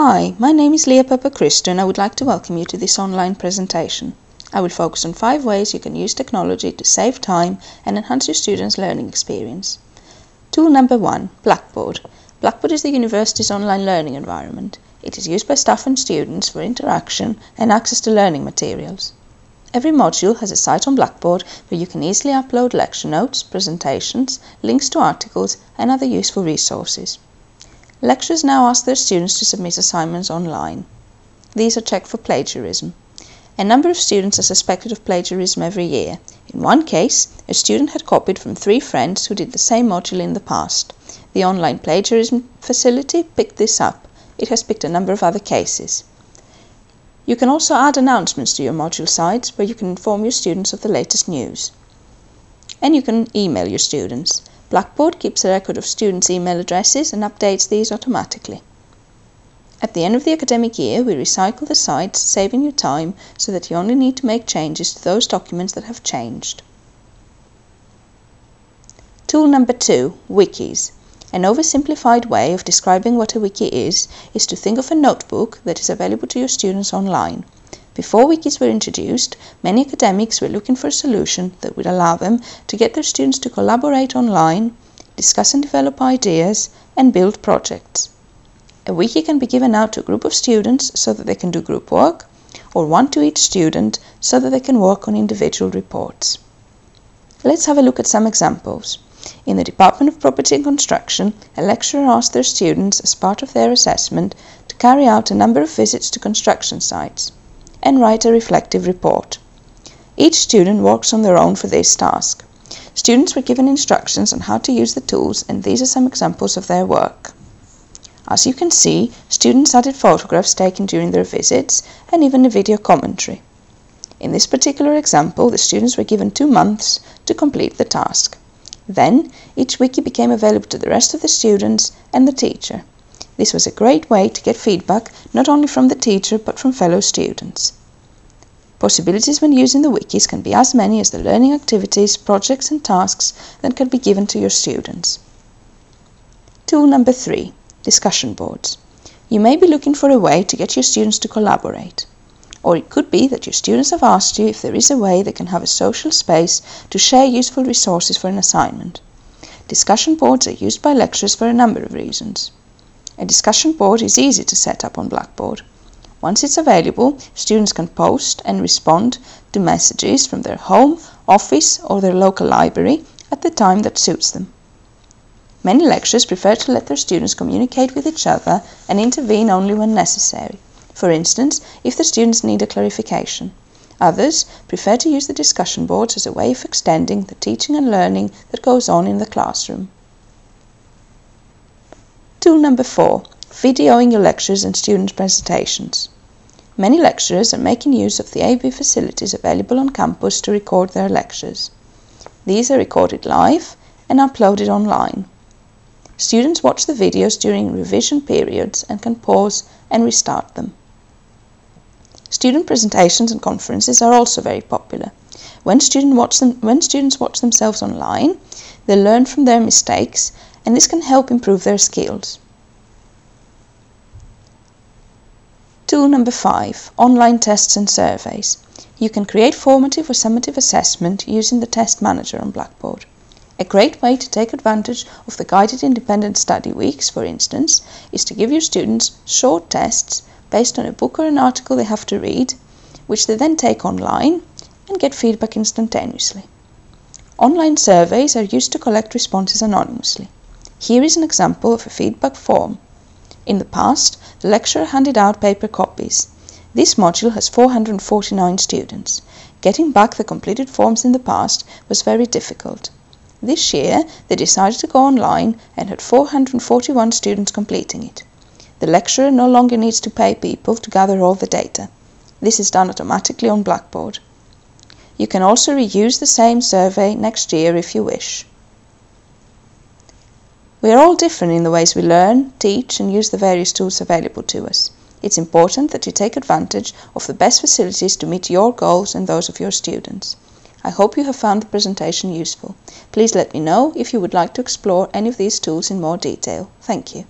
Hi, my name is Lia Papachristou and I would like to welcome you to this online presentation. I will focus on five ways you can use technology to save time and enhance your students' learning experience. Tool number one, Blackboard. Blackboard is the university's online learning environment. It is used by staff and students for interaction and access to learning materials. Every module has a site on Blackboard where you can easily upload lecture notes, presentations, links to articles and other useful resources. Lecturers now ask their students to submit assignments online. These are checked for plagiarism. A number of students are suspected of plagiarism every year. In one case, a student had copied from three friends who did the same module in the past. The online plagiarism facility picked this up. It has picked a number of other cases. You can also add announcements to your module sites where you can inform your students of the latest news. And you can email your students. Blackboard keeps a record of students' email addresses and updates these automatically. At the end of the academic year, we recycle the sites, saving you time so that you only need to make changes to those documents that have changed. Tool number two, Wikis. An oversimplified way of describing what a wiki is, is to think of a notebook that is available to your students online. Before wikis were introduced, many academics were looking for a solution that would allow them to get their students to collaborate online, discuss and develop ideas, and build projects. A wiki can be given out to a group of students so that they can do group work, or one to each student so that they can work on individual reports. Let's have a look at some examples. In the Department of Property and Construction, a lecturer asked their students, as part of their assessment, to carry out a number of visits to construction sites and write a reflective report. Each student works on their own for this task. Students were given instructions on how to use the tools and these are some examples of their work. As you can see, students added photographs taken during their visits and even a video commentary. In this particular example, the students were given two months to complete the task. Then, each wiki became available to the rest of the students and the teacher. This was a great way to get feedback not only from the teacher but from fellow students. Possibilities when using the wikis can be as many as the learning activities, projects and tasks that can be given to your students. Tool number three, discussion boards. You may be looking for a way to get your students to collaborate. Or it could be that your students have asked you if there is a way they can have a social space to share useful resources for an assignment. Discussion boards are used by lecturers for a number of reasons. A discussion board is easy to set up on Blackboard. Once it's available, students can post and respond to messages from their home, office or their local library at the time that suits them. Many lecturers prefer to let their students communicate with each other and intervene only when necessary. For instance, if the students need a clarification. Others prefer to use the discussion boards as a way of extending the teaching and learning that goes on in the classroom. Tool number four, videoing your lectures and student presentations. Many lecturers are making use of the AV facilities available on campus to record their lectures. These are recorded live and uploaded online. Students watch the videos during revision periods and can pause and restart them. Student presentations and conferences are also very popular. When, student watch them, when students watch themselves online, they learn from their mistakes and this can help improve their skills. Tool number five, online tests and surveys. You can create formative or summative assessment using the test manager on Blackboard. A great way to take advantage of the guided independent study weeks, for instance, is to give your students short tests based on a book or an article they have to read, which they then take online and get feedback instantaneously. Online surveys are used to collect responses anonymously. Here is an example of a feedback form. In the past, the lecturer handed out paper copies. This module has 449 students. Getting back the completed forms in the past was very difficult. This year, they decided to go online and had 441 students completing it. The lecturer no longer needs to pay people to gather all the data. This is done automatically on Blackboard. You can also reuse the same survey next year if you wish. We are all different in the ways we learn, teach and use the various tools available to us. It's important that you take advantage of the best facilities to meet your goals and those of your students. I hope you have found the presentation useful. Please let me know if you would like to explore any of these tools in more detail. Thank you.